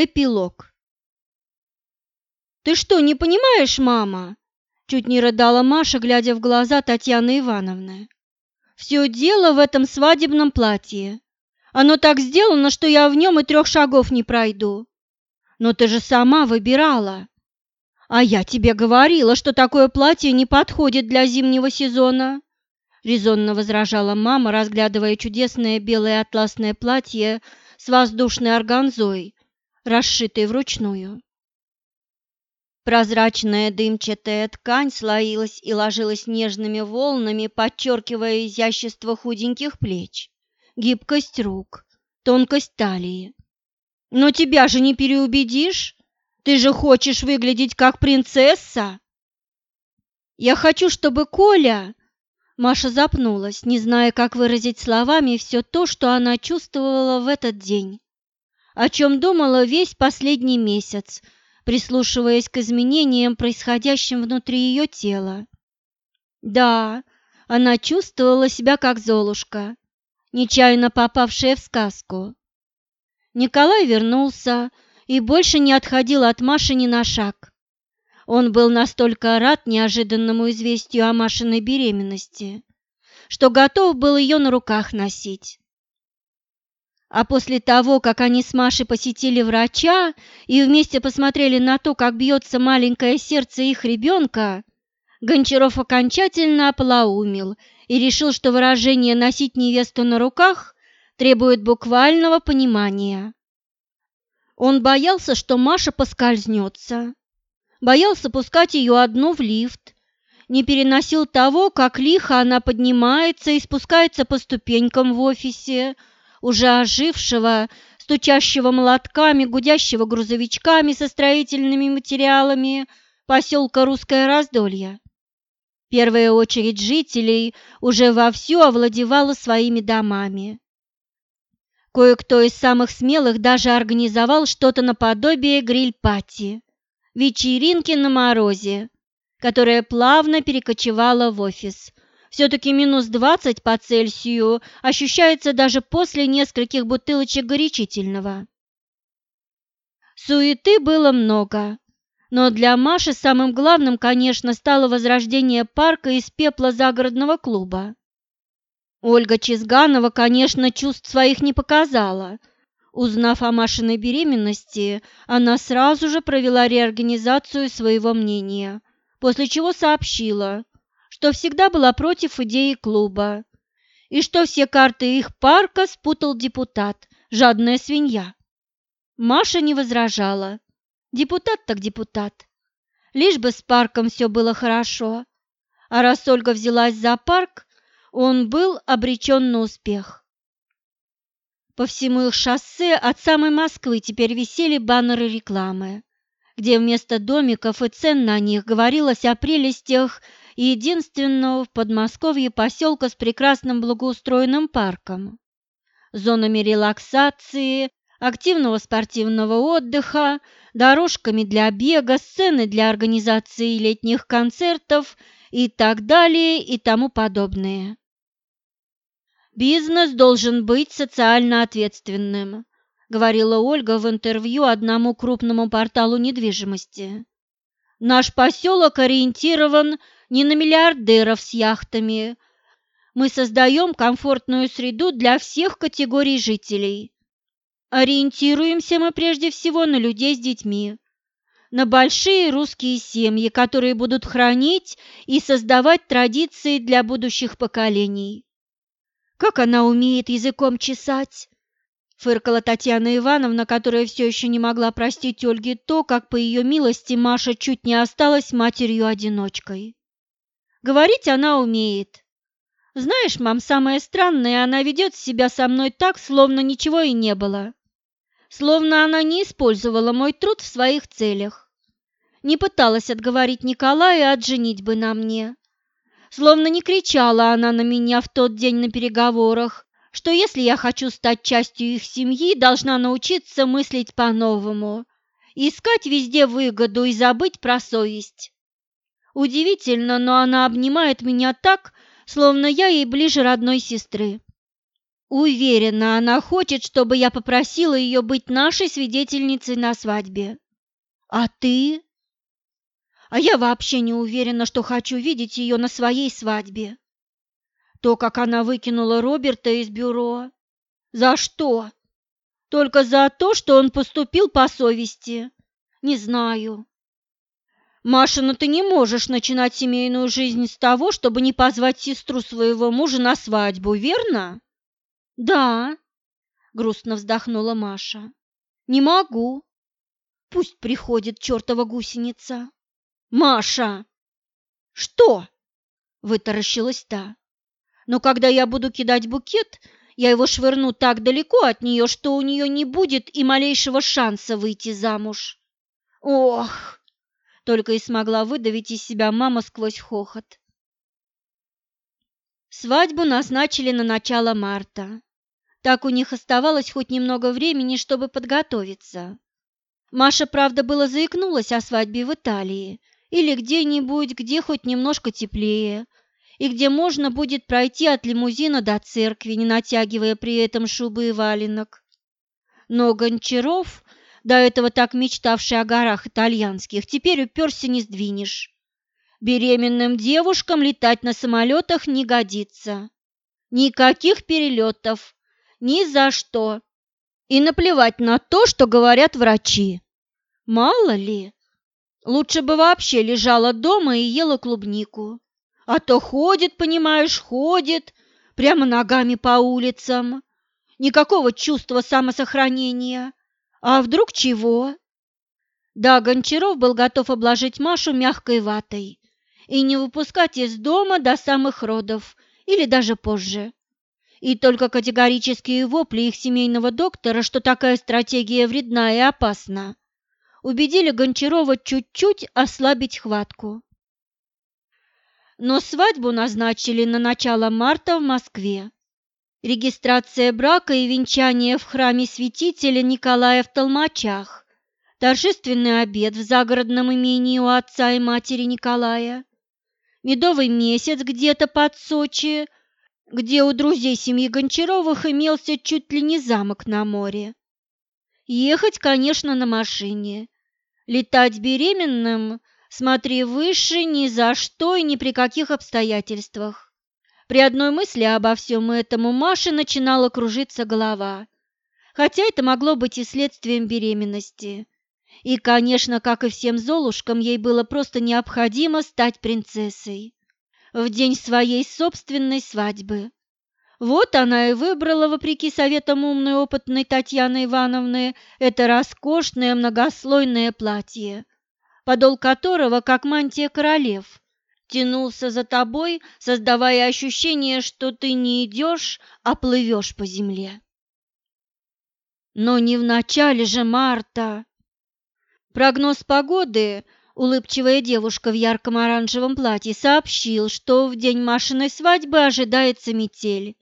Эпилог. «Ты что, не понимаешь, мама?» Чуть не рыдала Маша, глядя в глаза Татьяны Ивановны. «Все дело в этом свадебном платье. Оно так сделано, что я в нем и трех шагов не пройду. Но ты же сама выбирала. А я тебе говорила, что такое платье не подходит для зимнего сезона», резонно возражала мама, разглядывая чудесное белое атласное платье с воздушной органзой, расшитой вручную. Прозрачная дымчатая ткань слоилась и ложилась нежными волнами, подчеркивая изящество худеньких плеч, гибкость рук, тонкость талии. «Но тебя же не переубедишь! Ты же хочешь выглядеть как принцесса!» «Я хочу, чтобы Коля...» Маша запнулась, не зная, как выразить словами все то, что она чувствовала в этот день о чем думала весь последний месяц, прислушиваясь к изменениям, происходящим внутри ее тела. Да, она чувствовала себя как Золушка, нечаянно попавшая в сказку. Николай вернулся и больше не отходил от Маши ни на шаг. Он был настолько рад неожиданному известию о Машиной беременности, что готов был ее на руках носить. А после того, как они с Машей посетили врача и вместе посмотрели на то, как бьется маленькое сердце их ребенка, Гончаров окончательно ополоумил и решил, что выражение «носить невесту на руках» требует буквального понимания. Он боялся, что Маша поскользнется, боялся пускать ее одну в лифт, не переносил того, как лихо она поднимается и спускается по ступенькам в офисе, уже ожившего, стучащего молотками, гудящего грузовичками со строительными материалами поселка Русское Раздолье. Первая очередь жителей уже вовсю овладевала своими домами. Кое-кто из самых смелых даже организовал что-то наподобие гриль-пати, вечеринки на морозе, которая плавно перекочевала в офис, все-таки минус 20 по Цельсию ощущается даже после нескольких бутылочек горячительного. Суеты было много, но для Маши самым главным, конечно, стало возрождение парка из пепла загородного клуба. Ольга Чизганова, конечно, чувств своих не показала. Узнав о Машиной беременности, она сразу же провела реорганизацию своего мнения, после чего сообщила, что всегда была против идеи клуба и что все карты их парка спутал депутат, жадная свинья. Маша не возражала. Депутат так депутат. Лишь бы с парком все было хорошо. А раз Ольга взялась за парк, он был обречен на успех. По всему их шоссе от самой Москвы теперь висели баннеры рекламы, где вместо домиков и цен на них говорилось о прелестях единственного в Подмосковье поселка с прекрасным благоустроенным парком, зонами релаксации, активного спортивного отдыха, дорожками для бега, сцены для организации летних концертов и так далее и тому подобное. «Бизнес должен быть социально ответственным», – говорила Ольга в интервью одному крупному порталу недвижимости. «Наш поселок ориентирован не на миллиардеров с яхтами. Мы создаем комфортную среду для всех категорий жителей. Ориентируемся мы прежде всего на людей с детьми, на большие русские семьи, которые будут хранить и создавать традиции для будущих поколений. Как она умеет языком чесать? Фыркала Татьяна Ивановна, которая все еще не могла простить Ольге то, как по ее милости Маша чуть не осталась матерью-одиночкой. Говорить она умеет. Знаешь, мам, самое странное, она ведет себя со мной так, словно ничего и не было. Словно она не использовала мой труд в своих целях. Не пыталась отговорить Николая от женитьбы на мне. Словно не кричала она на меня в тот день на переговорах, что если я хочу стать частью их семьи, должна научиться мыслить по-новому, искать везде выгоду и забыть про совесть. Удивительно, но она обнимает меня так, словно я ей ближе родной сестры. Уверена, она хочет, чтобы я попросила ее быть нашей свидетельницей на свадьбе. А ты? А я вообще не уверена, что хочу видеть ее на своей свадьбе. То, как она выкинула Роберта из бюро. За что? Только за то, что он поступил по совести. Не знаю. Маша, ну ты не можешь начинать семейную жизнь с того, чтобы не позвать сестру своего мужа на свадьбу, верно? Да, грустно вздохнула Маша. Не могу. Пусть приходит чертова гусеница. Маша! Что? Вытаращилась та. Но когда я буду кидать букет, я его швырну так далеко от нее, что у нее не будет и малейшего шанса выйти замуж. Ох! Только и смогла выдавить из себя мама сквозь хохот. Свадьбу назначили на начало марта. Так у них оставалось хоть немного времени, чтобы подготовиться. Маша, правда, было заикнулась о свадьбе в Италии или где-нибудь, где хоть немножко теплее, и где можно будет пройти от лимузина до церкви, не натягивая при этом шубы и валенок. Но Гончаров, до этого так мечтавший о горах итальянских, теперь уперся не сдвинешь. Беременным девушкам летать на самолетах не годится. Никаких перелетов, ни за что. И наплевать на то, что говорят врачи. Мало ли, лучше бы вообще лежала дома и ела клубнику. А то ходит, понимаешь, ходит, прямо ногами по улицам. Никакого чувства самосохранения. А вдруг чего? Да, Гончаров был готов обложить Машу мягкой ватой и не выпускать из дома до самых родов или даже позже. И только категорические вопли их семейного доктора, что такая стратегия вредна и опасна, убедили Гончарова чуть-чуть ослабить хватку но свадьбу назначили на начало марта в Москве. Регистрация брака и венчание в храме святителя Николая в Толмачах, торжественный обед в загородном имении у отца и матери Николая, медовый месяц где-то под Сочи, где у друзей семьи Гончаровых имелся чуть ли не замок на море. Ехать, конечно, на машине. Летать беременным Смотри выше ни за что и ни при каких обстоятельствах. При одной мысли обо всем этом у Маши начинала кружиться голова, хотя это могло быть и следствием беременности. И, конечно, как и всем золушкам, ей было просто необходимо стать принцессой в день своей собственной свадьбы. Вот она и выбрала, вопреки советам умной опытной Татьяны Ивановны, это роскошное многослойное платье – подол которого, как мантия королев, тянулся за тобой, создавая ощущение, что ты не идешь, а плывешь по земле. Но не в начале же марта. Прогноз погоды, улыбчивая девушка в ярком оранжевом платье, сообщил, что в день Машиной свадьбы ожидается метель.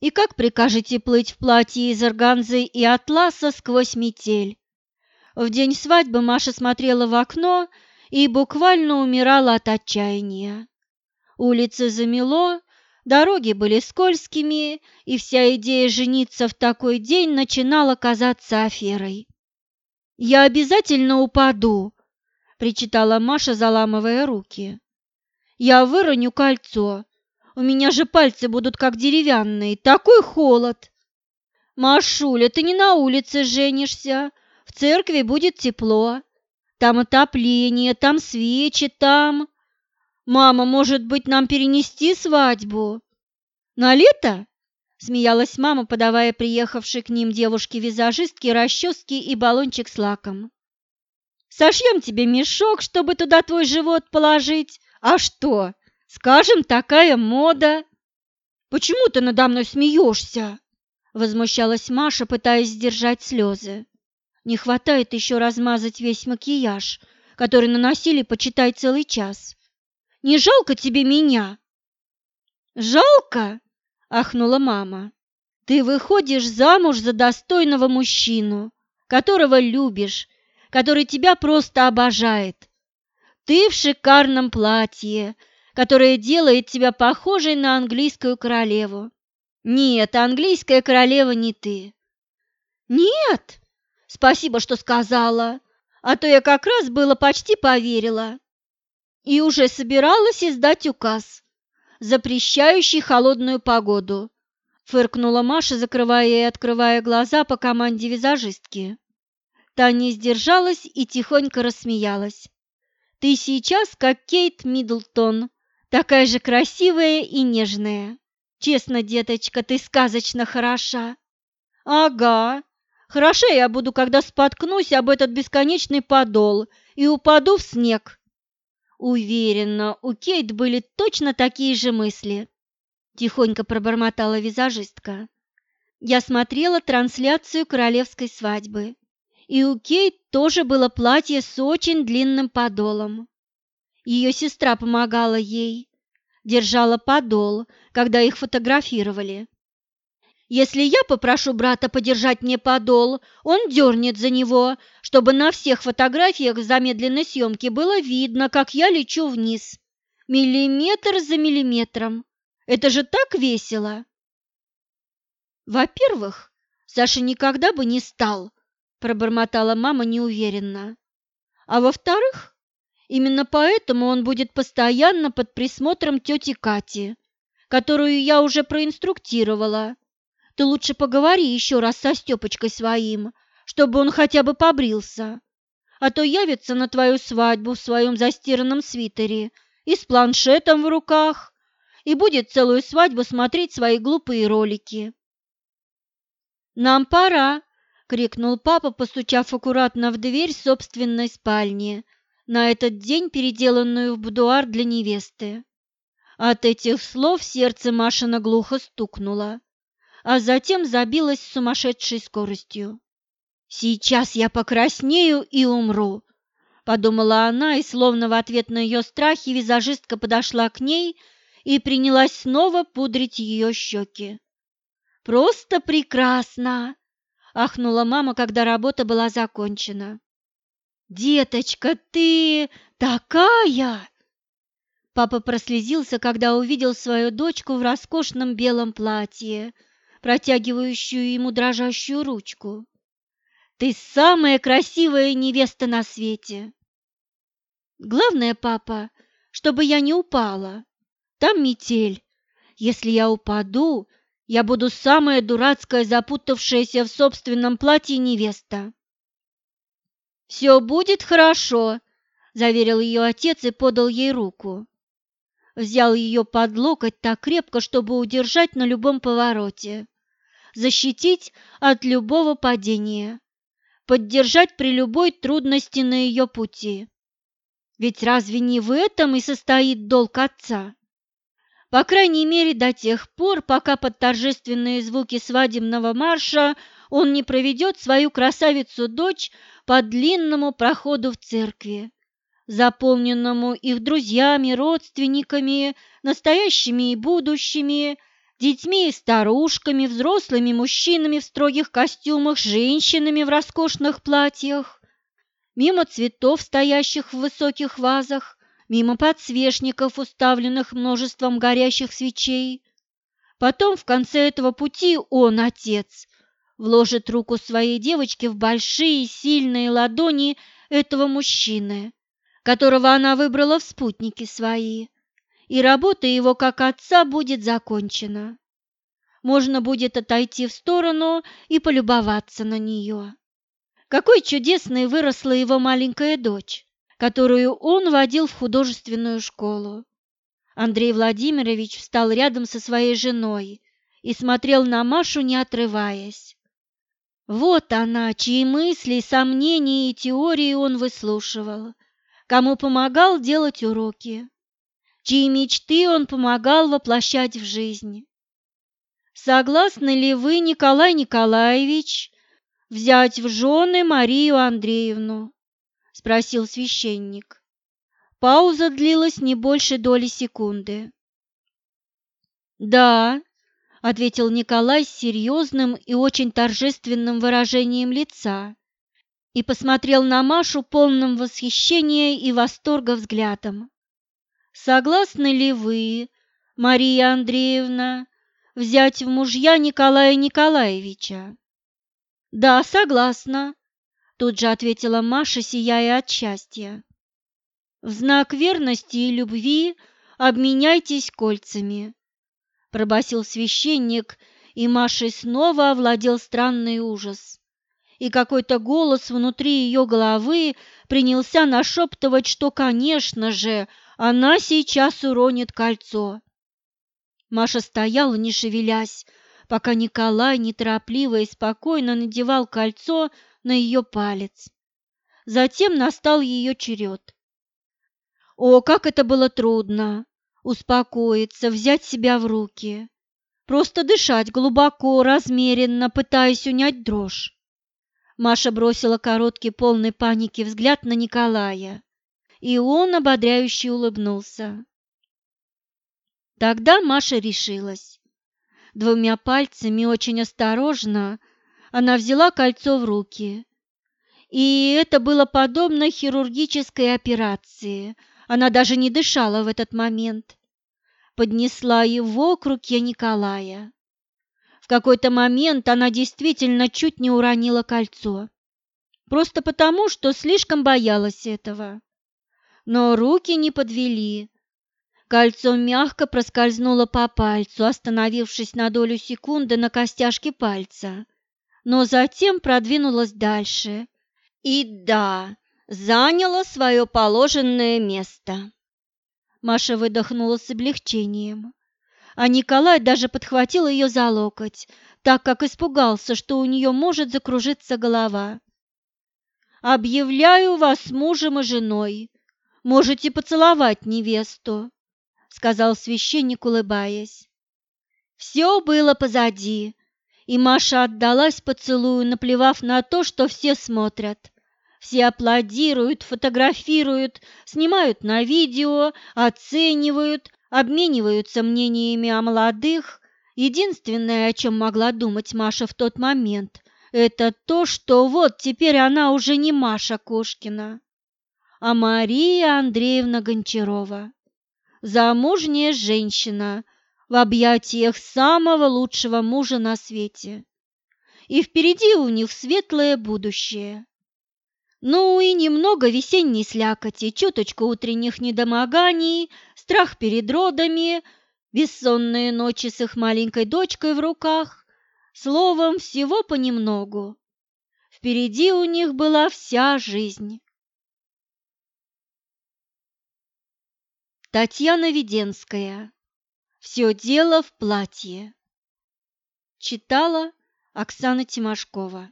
И как прикажете плыть в платье из органзы и атласа сквозь метель? В день свадьбы Маша смотрела в окно и буквально умирала от отчаяния. Улицы замело, дороги были скользкими, и вся идея жениться в такой день начинала казаться аферой. «Я обязательно упаду!» – причитала Маша, заламывая руки. «Я выроню кольцо. У меня же пальцы будут как деревянные. Такой холод!» «Машуля, ты не на улице женишься!» В церкви будет тепло, там отопление, там свечи, там... Мама, может быть, нам перенести свадьбу? На лето? Смеялась мама, подавая приехавшей к ним девушке-визажистке расчески и баллончик с лаком. Сошьем тебе мешок, чтобы туда твой живот положить. А что? Скажем, такая мода. Почему ты надо мной смеешься? Возмущалась Маша, пытаясь сдержать слезы. Не хватает еще размазать весь макияж, который наносили, почитай, целый час. Не жалко тебе меня?» «Жалко?» – ахнула мама. «Ты выходишь замуж за достойного мужчину, которого любишь, который тебя просто обожает. Ты в шикарном платье, которое делает тебя похожей на английскую королеву. Нет, английская королева не ты. Нет, спасибо, что сказала, а то я как раз было почти поверила. И уже собиралась издать указ, запрещающий холодную погоду. Фыркнула Маша, закрывая и открывая глаза по команде визажистки. Та не сдержалась и тихонько рассмеялась. «Ты сейчас как Кейт Миддлтон, такая же красивая и нежная. Честно, деточка, ты сказочно хороша». «Ага, хороша я буду, когда споткнусь об этот бесконечный подол и упаду в снег». Уверена, у Кейт были точно такие же мысли. Тихонько пробормотала визажистка. Я смотрела трансляцию королевской свадьбы и у Кейт тоже было платье с очень длинным подолом. Ее сестра помогала ей, держала подол, когда их фотографировали. Если я попрошу брата подержать мне подол, он дернет за него, чтобы на всех фотографиях в замедленной съемке было видно, как я лечу вниз. Миллиметр за миллиметром. Это же так весело! Во-первых, Саша никогда бы не стал пробормотала мама неуверенно. А во-вторых, именно поэтому он будет постоянно под присмотром тети Кати, которую я уже проинструктировала. Ты лучше поговори еще раз со Степочкой своим, чтобы он хотя бы побрился, а то явится на твою свадьбу в своем застиранном свитере и с планшетом в руках и будет целую свадьбу смотреть свои глупые ролики. «Нам пора», крикнул папа, постучав аккуратно в дверь собственной спальни, на этот день переделанную в будуар для невесты. От этих слов сердце Машина глухо стукнуло, а затем забилось с сумасшедшей скоростью. «Сейчас я покраснею и умру», — подумала она, и словно в ответ на ее страхи визажистка подошла к ней и принялась снова пудрить ее щеки. «Просто прекрасно!» ахнула мама, когда работа была закончена. «Деточка, ты такая!» Папа прослезился, когда увидел свою дочку в роскошном белом платье, протягивающую ему дрожащую ручку. «Ты самая красивая невеста на свете!» «Главное, папа, чтобы я не упала. Там метель. Если я упаду, я буду самая дурацкая, запутавшаяся в собственном платье невеста. «Все будет хорошо», – заверил ее отец и подал ей руку. Взял ее под локоть так крепко, чтобы удержать на любом повороте, защитить от любого падения, поддержать при любой трудности на ее пути. Ведь разве не в этом и состоит долг отца? По крайней мере, до тех пор, пока под торжественные звуки свадебного марша он не проведет свою красавицу-дочь по длинному проходу в церкви, заполненному их друзьями, родственниками, настоящими и будущими, детьми и старушками, взрослыми мужчинами в строгих костюмах, женщинами в роскошных платьях, мимо цветов, стоящих в высоких вазах, мимо подсвечников, уставленных множеством горящих свечей. Потом в конце этого пути он, отец, вложит руку своей девочки в большие сильные ладони этого мужчины, которого она выбрала в спутники свои, и работа его как отца будет закончена. Можно будет отойти в сторону и полюбоваться на нее. Какой чудесной выросла его маленькая дочь! которую он водил в художественную школу. Андрей Владимирович встал рядом со своей женой и смотрел на Машу, не отрываясь. Вот она, чьи мысли, сомнения и теории он выслушивал, кому помогал делать уроки, чьи мечты он помогал воплощать в жизнь. Согласны ли вы, Николай Николаевич, взять в жены Марию Андреевну? – спросил священник. Пауза длилась не больше доли секунды. «Да», – ответил Николай с серьезным и очень торжественным выражением лица и посмотрел на Машу полным восхищения и восторга взглядом. «Согласны ли вы, Мария Андреевна, взять в мужья Николая Николаевича. Да, согласна, тут же ответила Маша, сияя от счастья. В знак верности и любви обменяйтесь кольцами, пробасил священник, и Машей снова овладел странный ужас. И какой-то голос внутри ее головы принялся нашептывать, что, конечно же, она сейчас уронит кольцо. Маша стояла, не шевелясь, пока Николай неторопливо и спокойно надевал кольцо на ее палец. Затем настал ее черед. О, как это было трудно! Успокоиться, взять себя в руки. Просто дышать глубоко, размеренно, пытаясь унять дрожь. Маша бросила короткий полный паники взгляд на Николая, и он ободряюще улыбнулся. Тогда Маша решилась. Двумя пальцами очень осторожно она взяла кольцо в руки. И это было подобно хирургической операции. Она даже не дышала в этот момент. Поднесла его к руке Николая. В какой-то момент она действительно чуть не уронила кольцо. Просто потому, что слишком боялась этого. Но руки не подвели. Кольцо мягко проскользнуло по пальцу, остановившись на долю секунды на костяшке пальца, но затем продвинулось дальше. И да, заняло свое положенное место. Маша выдохнула с облегчением, а Николай даже подхватил ее за локоть, так как испугался, что у нее может закружиться голова. «Объявляю вас мужем и женой. Можете поцеловать невесту», сказал священник, улыбаясь. Все было позади, и Маша отдалась поцелую, наплевав на то, что все смотрят. Все аплодируют, фотографируют, снимают на видео, оценивают, обмениваются мнениями о молодых. Единственное, о чем могла думать Маша в тот момент, это то, что вот теперь она уже не Маша Кошкина, а Мария Андреевна Гончарова замужняя женщина в объятиях самого лучшего мужа на свете. И впереди у них светлое будущее. Ну и немного весенней слякоти, чуточку утренних недомоганий, страх перед родами, бессонные ночи с их маленькой дочкой в руках. Словом, всего понемногу. Впереди у них была вся жизнь. Татьяна Веденская. Все дело в платье. Читала Оксана Тимошкова.